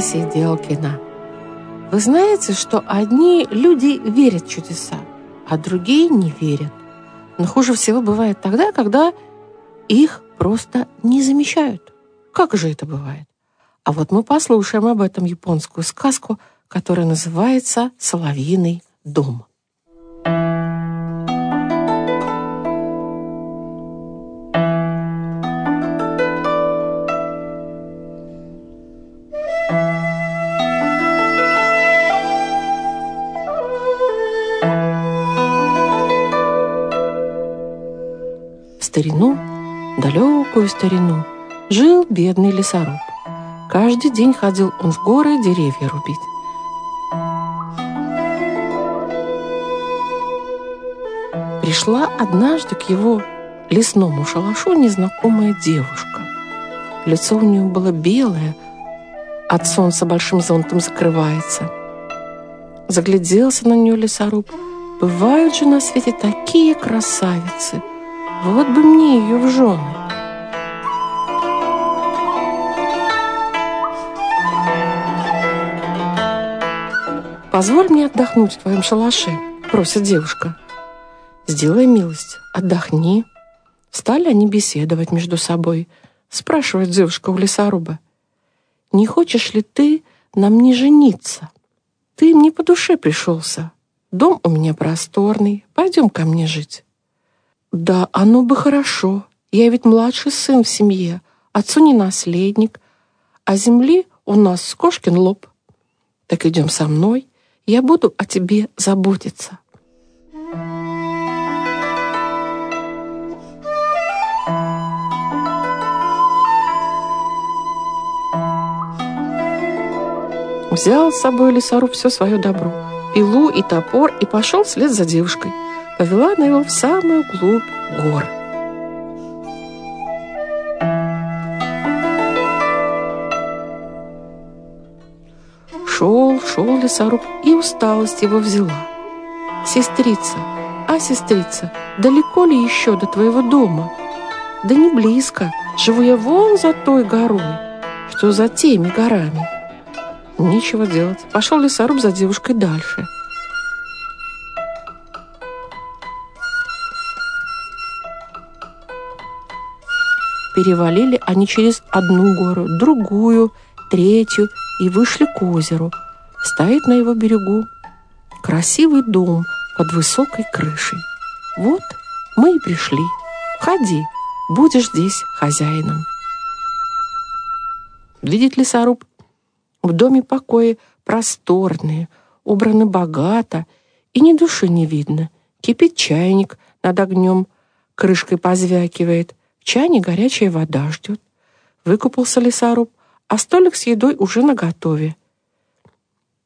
Посиделкина. Вы знаете, что одни люди верят в чудеса, а другие не верят. Но хуже всего бывает тогда, когда их просто не замечают. Как же это бывает? А вот мы послушаем об этом японскую сказку, которая называется «Соловьиный дом». Далекую старину, жил бедный лесоруб. Каждый день ходил он в горы деревья рубить. Пришла однажды к его лесному шалашу незнакомая девушка. Лицо у нее было белое, от солнца большим зонтом закрывается. Загляделся на нее лесоруб. Бывают же на свете такие красавицы — вот бы мне ее в жены. «Позволь мне отдохнуть в твоем шалаше», — просит девушка. «Сделай милость, отдохни». Стали они беседовать между собой. Спрашивает девушка у лесоруба. «Не хочешь ли ты на мне жениться? Ты мне по душе пришелся. Дом у меня просторный, пойдем ко мне жить». Да, оно бы хорошо. Я ведь младший сын в семье, отцу не наследник, а земли у нас с кошкин лоб. Так идем со мной, я буду о тебе заботиться. Взял с собой лесоруб все свое добро, пилу и топор, и пошел вслед за девушкой — повела она его в самую глубь гор. Шел, шел лесоруб, и усталость его взяла. «Сестрица, а, сестрица, далеко ли еще до твоего дома?» «Да не близко, живу я вон за той горой, что за теми горами». Нечего делать, пошел лесоруб за девушкой дальше – Перевалили они через одну гору, другую, третью и вышли к озеру. Стоит на его берегу красивый дом под высокой крышей. Вот мы и пришли. Входи, будешь здесь хозяином. Видит лесоруб? В доме покои просторные, убраны богато, и ни души не видно. Кипит чайник над огнем, крышкой позвякивает. Чане горячая вода ждет. Выкупался лесоруб, а столик с едой уже наготове.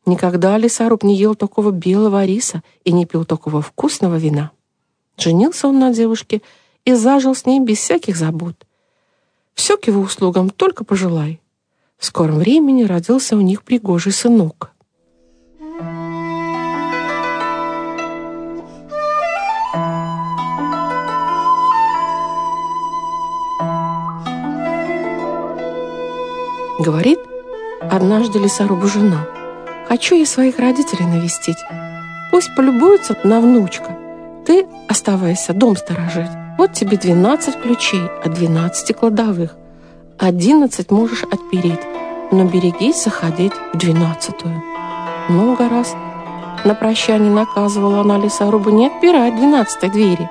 Никогда лесоруб не ел такого белого риса и не пил такого вкусного вина. Женился он на девушке и зажил с ней без всяких забот. Все к его услугам только пожелай. В скором времени родился у них пригожий сынок. Говорит однажды лесорубу жена. «Хочу я своих родителей навестить. Пусть полюбуются на внучка. Ты оставайся, дом сторожить. Вот тебе 12 ключей от 12 кладовых. 11 можешь отпереть, но берегись заходить в двенадцатую». Много раз на прощание наказывала она лесорубу не отпирать двенадцатой двери.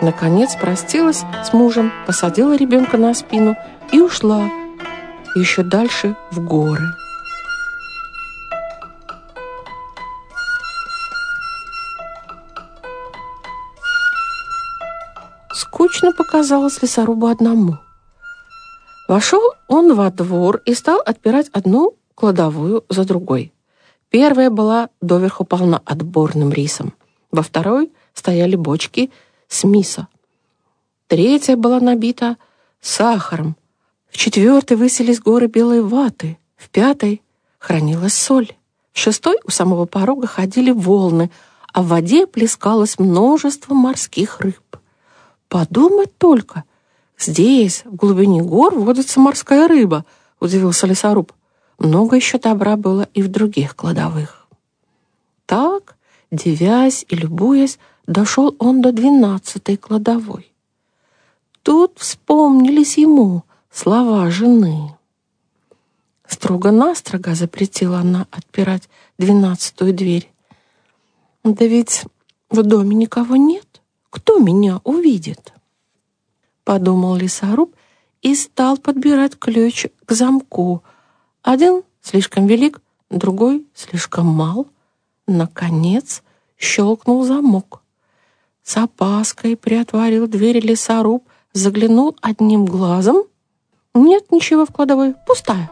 Наконец простилась с мужем, посадила ребенка на спину и ушла, еще дальше в горы. Скучно показалось лесорубу одному. Вошел он во двор и стал отпирать одну кладовую за другой. Первая была доверху полна отборным рисом. Во второй стояли бочки с мисо. Третья была набита сахаром, в четвертой высились горы белой ваты, в пятой хранилась соль. В шестой у самого порога ходили волны, а в воде плескалось множество морских рыб. Подумать только, «Здесь, в глубине гор, водится морская рыба», — удивился лесоруб. Много еще добра было и в других кладовых. Так, девясь и любуясь, дошел он до двенадцатой кладовой. Тут вспомнились ему слова жены. Строго-настрого запретила она отпирать двенадцатую дверь. Да ведь в доме никого нет. Кто меня увидит? Подумал лесоруб и стал подбирать ключ к замку. Один слишком велик, другой слишком мал. Наконец щелкнул замок. С опаской приотворил дверь лесоруб, заглянул одним глазом. Нет ничего в кладовой, пустая.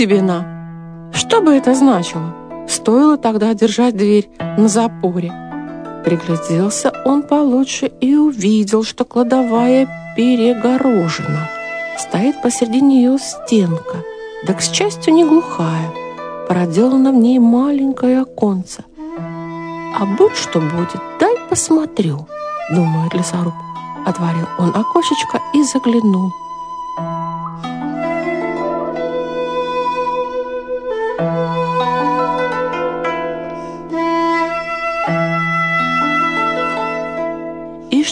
тебе на. Что бы это значило? Стоило тогда держать дверь на запоре. Пригляделся он получше и увидел, что кладовая перегорожена. Стоит посередине ее стенка, да, к счастью, не глухая. Проделано в ней маленькое оконце. «А будь что будет, дай посмотрю», — думает лесоруб. Отворил он окошечко и заглянул.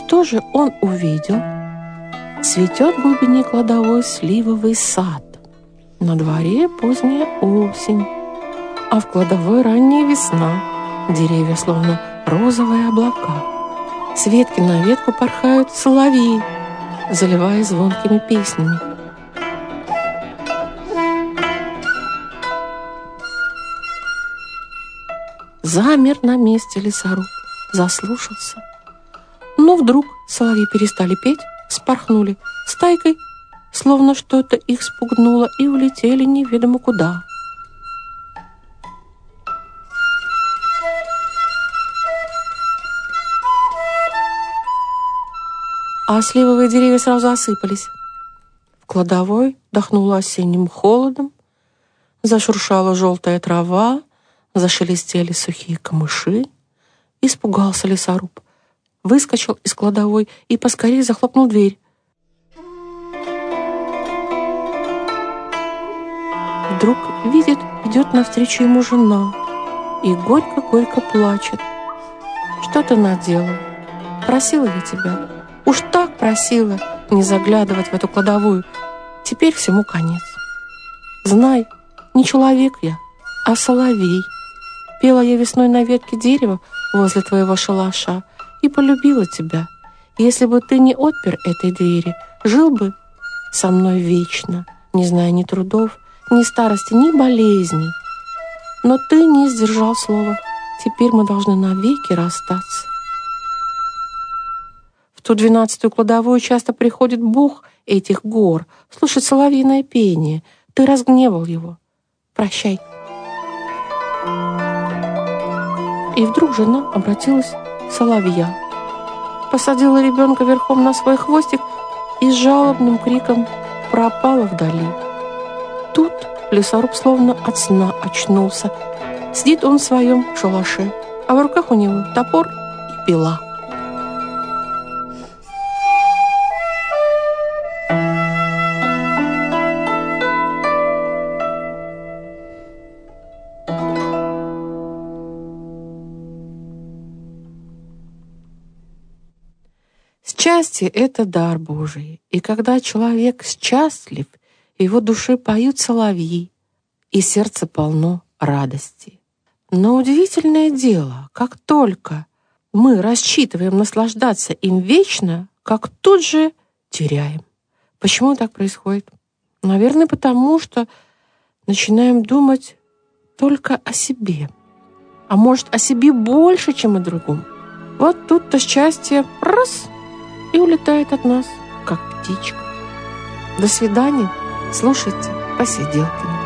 что же он увидел? Цветет в глубине кладовой сливовый сад. На дворе поздняя осень, а в кладовой ранняя весна. Деревья словно розовые облака. С ветки на ветку порхают соловьи, заливая звонкими песнями. Замер на месте лесоруб, заслушался — но вдруг соловьи перестали петь, спорхнули стайкой, словно что-то их спугнуло, и улетели неведомо куда. А сливовые деревья сразу осыпались. В кладовой дохнуло осенним холодом, зашуршала желтая трава, зашелестели сухие камыши. Испугался лесоруб выскочил из кладовой и поскорее захлопнул дверь. Вдруг видит, идет навстречу ему жена и горько-горько плачет. «Что ты наделал? Просила я тебя. Уж так просила не заглядывать в эту кладовую. Теперь всему конец. Знай, не человек я, а соловей. Пела я весной на ветке дерева возле твоего шалаша, и полюбила тебя. Если бы ты не отпер этой двери, жил бы со мной вечно, не зная ни трудов, ни старости, ни болезней. Но ты не сдержал слова. Теперь мы должны навеки расстаться. В ту двенадцатую кладовую часто приходит Бог этих гор, слушать соловьиное пение. Ты разгневал его. Прощай. И вдруг жена обратилась соловья. Посадила ребенка верхом на свой хвостик и с жалобным криком пропала вдали. Тут лесоруб словно от сна очнулся. Сидит он в своем шалаше, а в руках у него топор и пила. Счастье — это дар Божий, и когда человек счастлив, его душе поют соловьи, и сердце полно радости. Но удивительное дело, как только мы рассчитываем наслаждаться им вечно, как тут же теряем. Почему так происходит? Наверное, потому что начинаем думать только о себе. А может, о себе больше, чем о другом. Вот тут-то счастье раз — и улетает от нас, как птичка. До свидания. Слушайте посиделками.